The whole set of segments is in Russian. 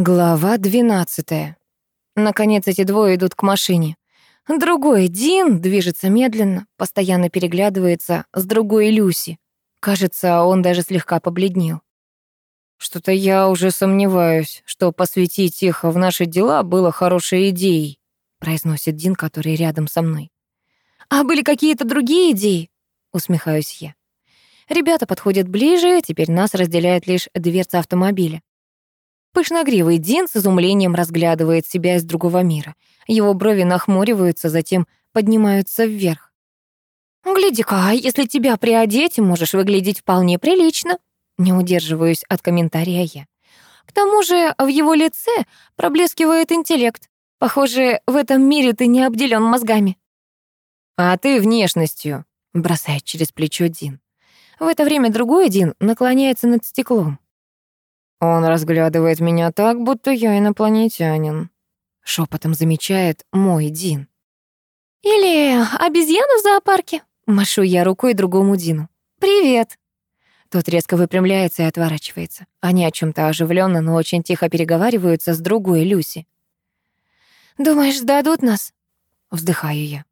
Глава двенадцатая. Наконец эти двое идут к машине. Другой, Дин, движется медленно, постоянно переглядывается с другой Люси. Кажется, он даже слегка побледнел. «Что-то я уже сомневаюсь, что посвятить их в наши дела было хорошей идеей», произносит Дин, который рядом со мной. «А были какие-то другие идеи?» усмехаюсь я. Ребята подходят ближе, теперь нас разделяет лишь дверца автомобиля. Пышногривый Дин с изумлением разглядывает себя из другого мира. Его брови нахмуриваются, затем поднимаются вверх. «Гляди-ка, а если тебя приодеть, можешь выглядеть вполне прилично». Не удерживаюсь от комментария я. К тому же в его лице проблескивает интеллект. Похоже, в этом мире ты не обделен мозгами. «А ты внешностью», — бросает через плечо Дин. В это время другой Дин наклоняется над стеклом. Он разглядывает меня так, будто я инопланетянин. Шепотом замечает мой Дин. Или обезьяну в зоопарке. Машу я рукой другому Дину. Привет. Тот резко выпрямляется и отворачивается. Они о чем то оживленно, но очень тихо переговариваются с другой Люси. «Думаешь, сдадут нас?» Вздыхаю я.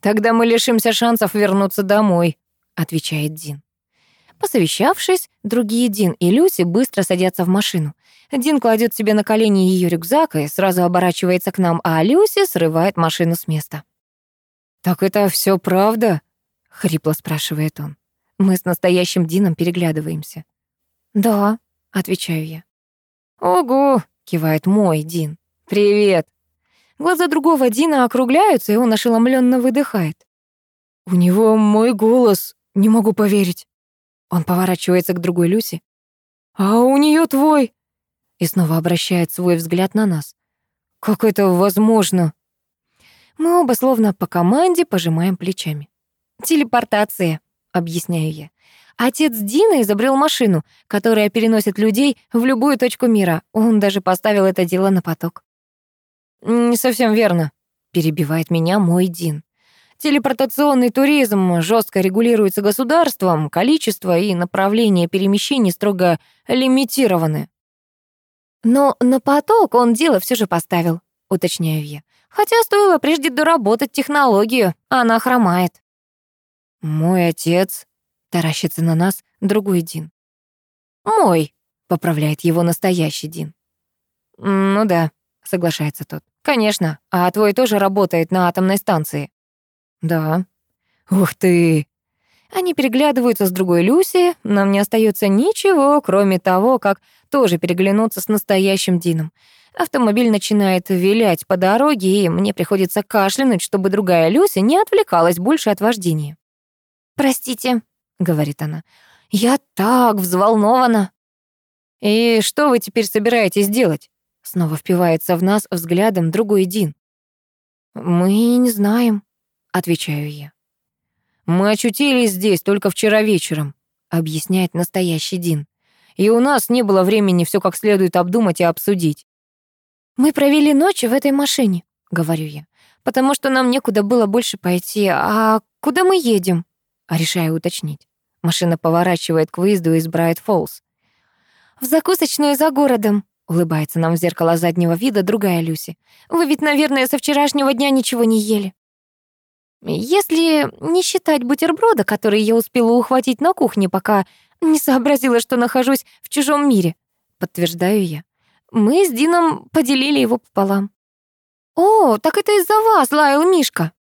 «Тогда мы лишимся шансов вернуться домой», — отвечает Дин. Посовещавшись, другие Дин и Люси быстро садятся в машину. Дин кладет себе на колени ее рюкзак и сразу оборачивается к нам, а Люси срывает машину с места. «Так это все правда?» — хрипло спрашивает он. Мы с настоящим Дином переглядываемся. «Да», — отвечаю я. «Ого!» — кивает мой Дин. «Привет!» Глаза другого Дина округляются, и он ошеломленно выдыхает. «У него мой голос, не могу поверить». Он поворачивается к другой Люси. «А у нее твой!» И снова обращает свой взгляд на нас. «Как это возможно?» Мы оба словно по команде пожимаем плечами. «Телепортация», — объясняю я. Отец Дина изобрел машину, которая переносит людей в любую точку мира. Он даже поставил это дело на поток. «Не совсем верно», — перебивает меня мой Дин. Телепортационный туризм жестко регулируется государством, количество и направление перемещений строго лимитированы. Но на поток он дело все же поставил, уточняю я. Хотя стоило прежде доработать технологию, она хромает. Мой отец таращится на нас другой Дин. Мой, поправляет его настоящий Дин. Ну да, соглашается тот. Конечно, а твой тоже работает на атомной станции. Да. Ух ты. Они переглядываются с другой Люси, нам не остается ничего, кроме того, как тоже переглянуться с настоящим Дином. Автомобиль начинает вилять по дороге, и мне приходится кашлянуть, чтобы другая Люся не отвлекалась больше от вождения. «Простите», — говорит она, — «я так взволнована». «И что вы теперь собираетесь делать?» Снова впивается в нас взглядом другой Дин. «Мы не знаем», отвечаю я. Мы очутились здесь только вчера вечером, объясняет настоящий Дин. И у нас не было времени все как следует обдумать и обсудить. Мы провели ночь в этой машине, говорю я, потому что нам некуда было больше пойти. А куда мы едем? А решаю уточнить. Машина поворачивает к выезду из Брайт-Фоллс. «В закусочную за городом», — улыбается нам в зеркало заднего вида другая Люси. «Вы ведь, наверное, со вчерашнего дня ничего не ели». Если не считать бутерброда, который я успела ухватить на кухне, пока не сообразила, что нахожусь в чужом мире, подтверждаю я. Мы с Дином поделили его пополам. «О, так это из-за вас лаял Мишка!»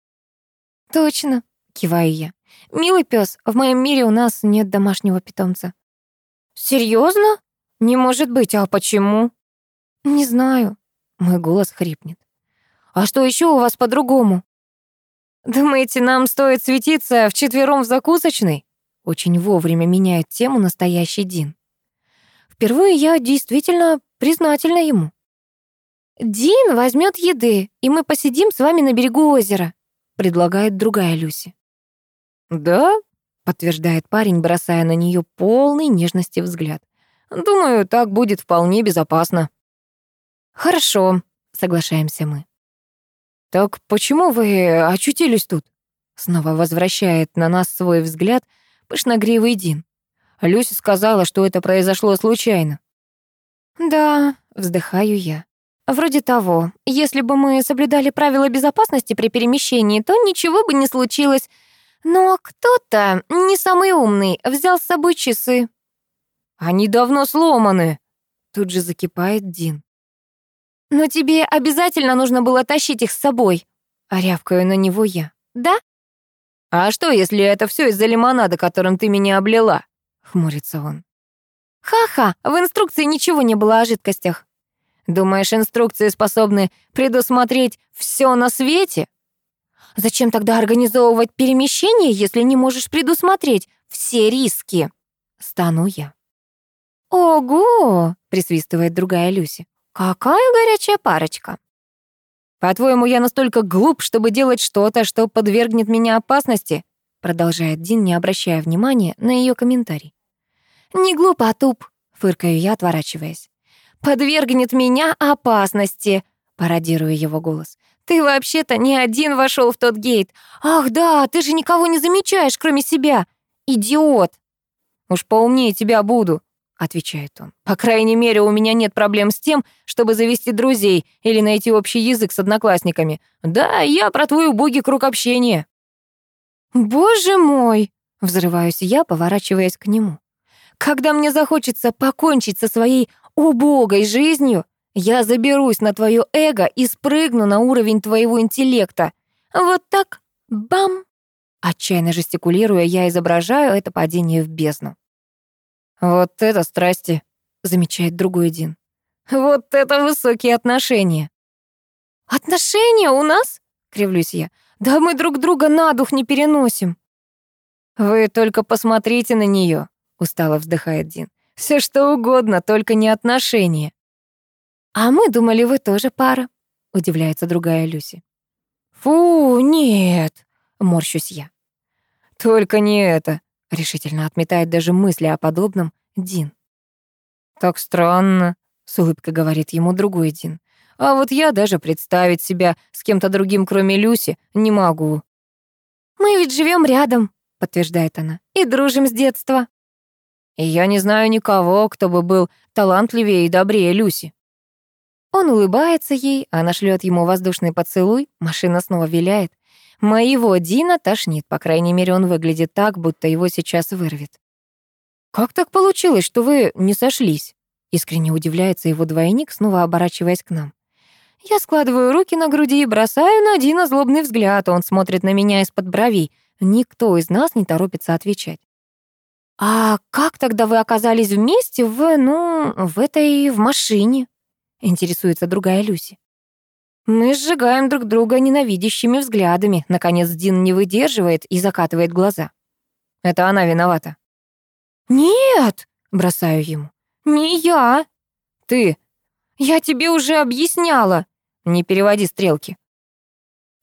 «Точно», — киваю я. «Милый пес, в моем мире у нас нет домашнего питомца». «Серьезно? Не может быть, а почему?» «Не знаю». Мой голос хрипнет. «А что еще у вас по-другому?» «Думаете, нам стоит светиться вчетвером в закусочной?» Очень вовремя меняет тему настоящий Дин. Впервые я действительно признательна ему. «Дин возьмет еды, и мы посидим с вами на берегу озера», предлагает другая Люси. «Да?» — подтверждает парень, бросая на нее полный нежности взгляд. «Думаю, так будет вполне безопасно». «Хорошо», — соглашаемся мы. «Так почему вы очутились тут?» Снова возвращает на нас свой взгляд пышногривый Дин. Люся сказала, что это произошло случайно. «Да, вздыхаю я. Вроде того, если бы мы соблюдали правила безопасности при перемещении, то ничего бы не случилось. Но кто-то, не самый умный, взял с собой часы. Они давно сломаны. Тут же закипает Дин. Но тебе обязательно нужно было тащить их с собой. А рявкаю на него я. Да? А что, если это все из-за лимонада, которым ты меня облила? Хмурится он. Ха-ха, в инструкции ничего не было о жидкостях. Думаешь, инструкции способны предусмотреть все на свете? Зачем тогда организовывать перемещение, если не можешь предусмотреть все риски? Стану я. Ого, присвистывает другая Люси. Какая горячая парочка. По-твоему, я настолько глуп, чтобы делать что-то, что подвергнет меня опасности? Продолжает Дин, не обращая внимания на ее комментарий. Не глуп, а туп, фыркаю я, отворачиваясь подвергнет меня опасности», — пародирую его голос. «Ты вообще-то не один вошел в тот гейт. Ах да, ты же никого не замечаешь, кроме себя. Идиот!» «Уж поумнее тебя буду», — отвечает он. «По крайней мере, у меня нет проблем с тем, чтобы завести друзей или найти общий язык с одноклассниками. Да, я про твой убогий круг общения». «Боже мой!» — взрываюсь я, поворачиваясь к нему. «Когда мне захочется покончить со своей убогой жизнью, я заберусь на твое эго и спрыгну на уровень твоего интеллекта. Вот так, бам!» Отчаянно жестикулируя, я изображаю это падение в бездну. «Вот это страсти!» — замечает другой Дин. «Вот это высокие отношения!» «Отношения у нас?» — кривлюсь я. «Да мы друг друга на дух не переносим!» «Вы только посмотрите на нее, устало вздыхает Дин. Все что угодно, только не отношения. А мы думали, вы тоже пара, удивляется другая Люси. Фу, нет, морщусь я. Только не это, решительно отметает даже мысли о подобном Дин. Так странно, с улыбкой говорит ему другой Дин. А вот я даже представить себя с кем-то другим, кроме Люси, не могу. Мы ведь живем рядом, подтверждает она, и дружим с детства. И я не знаю никого, кто бы был талантливее и добрее Люси. Он улыбается ей, она шлет ему воздушный поцелуй, машина снова виляет. Моего Дина тошнит, по крайней мере, он выглядит так, будто его сейчас вырвет. «Как так получилось, что вы не сошлись?» Искренне удивляется его двойник, снова оборачиваясь к нам. Я складываю руки на груди и бросаю на Дина злобный взгляд. Он смотрит на меня из-под бровей. Никто из нас не торопится отвечать. «А как тогда вы оказались вместе в, ну, в этой, в машине?» — интересуется другая Люси. Мы сжигаем друг друга ненавидящими взглядами. Наконец Дин не выдерживает и закатывает глаза. Это она виновата. «Нет!» — бросаю ему. «Не я!» «Ты!» «Я тебе уже объясняла!» «Не переводи стрелки!»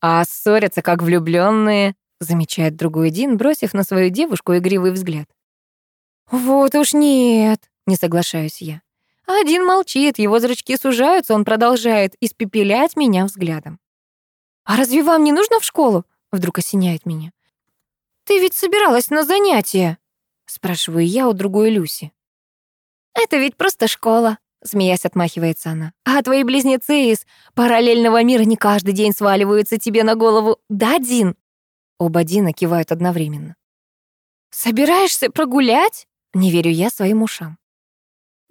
«А ссорятся, как влюбленные, замечает другой Дин, бросив на свою девушку игривый взгляд. «Вот уж нет», — не соглашаюсь я. Один молчит, его зрачки сужаются, он продолжает испепелять меня взглядом. «А разве вам не нужно в школу?» — вдруг осеняет меня. «Ты ведь собиралась на занятия?» — спрашиваю я у другой Люси. «Это ведь просто школа», — смеясь отмахивается она. «А твои близнецы из параллельного мира не каждый день сваливаются тебе на голову, да, Дин?» Оба Дина кивают одновременно. «Собираешься прогулять?» Не верю я своим ушам.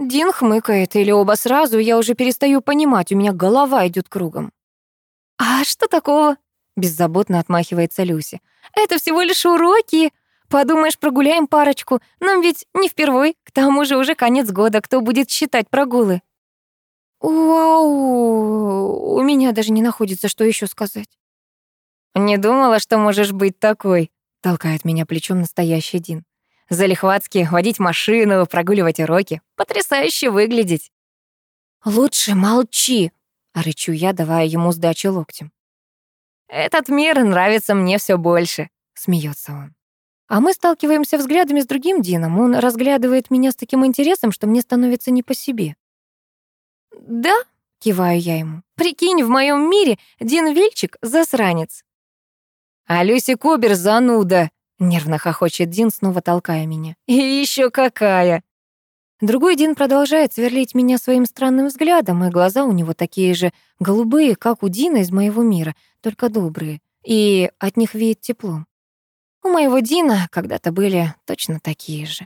Дин хмыкает, или оба сразу, я уже перестаю понимать, у меня голова идет кругом. «А что такого?» — беззаботно отмахивается Люси. «Это всего лишь уроки. Подумаешь, прогуляем парочку. Нам ведь не впервой. К тому же уже конец года. Кто будет считать прогулы?» «Вау!» У меня даже не находится, что еще сказать. «Не думала, что можешь быть такой», — толкает меня плечом настоящий Дин. Залихватски водить машину, прогуливать уроки. Потрясающе выглядеть. «Лучше молчи», — рычу я, давая ему сдачу локтем. «Этот мир нравится мне все больше», — смеется он. А мы сталкиваемся взглядами с другим Дином. Он разглядывает меня с таким интересом, что мне становится не по себе. «Да», — киваю я ему, — «прикинь, в моем мире Дин Вильчик — засранец». «А Люси Кобер — зануда», Нервно хохочет Дин, снова толкая меня. «И еще какая!» Другой Дин продолжает сверлить меня своим странным взглядом, и глаза у него такие же голубые, как у Дина из моего мира, только добрые, и от них веет теплом. У моего Дина когда-то были точно такие же.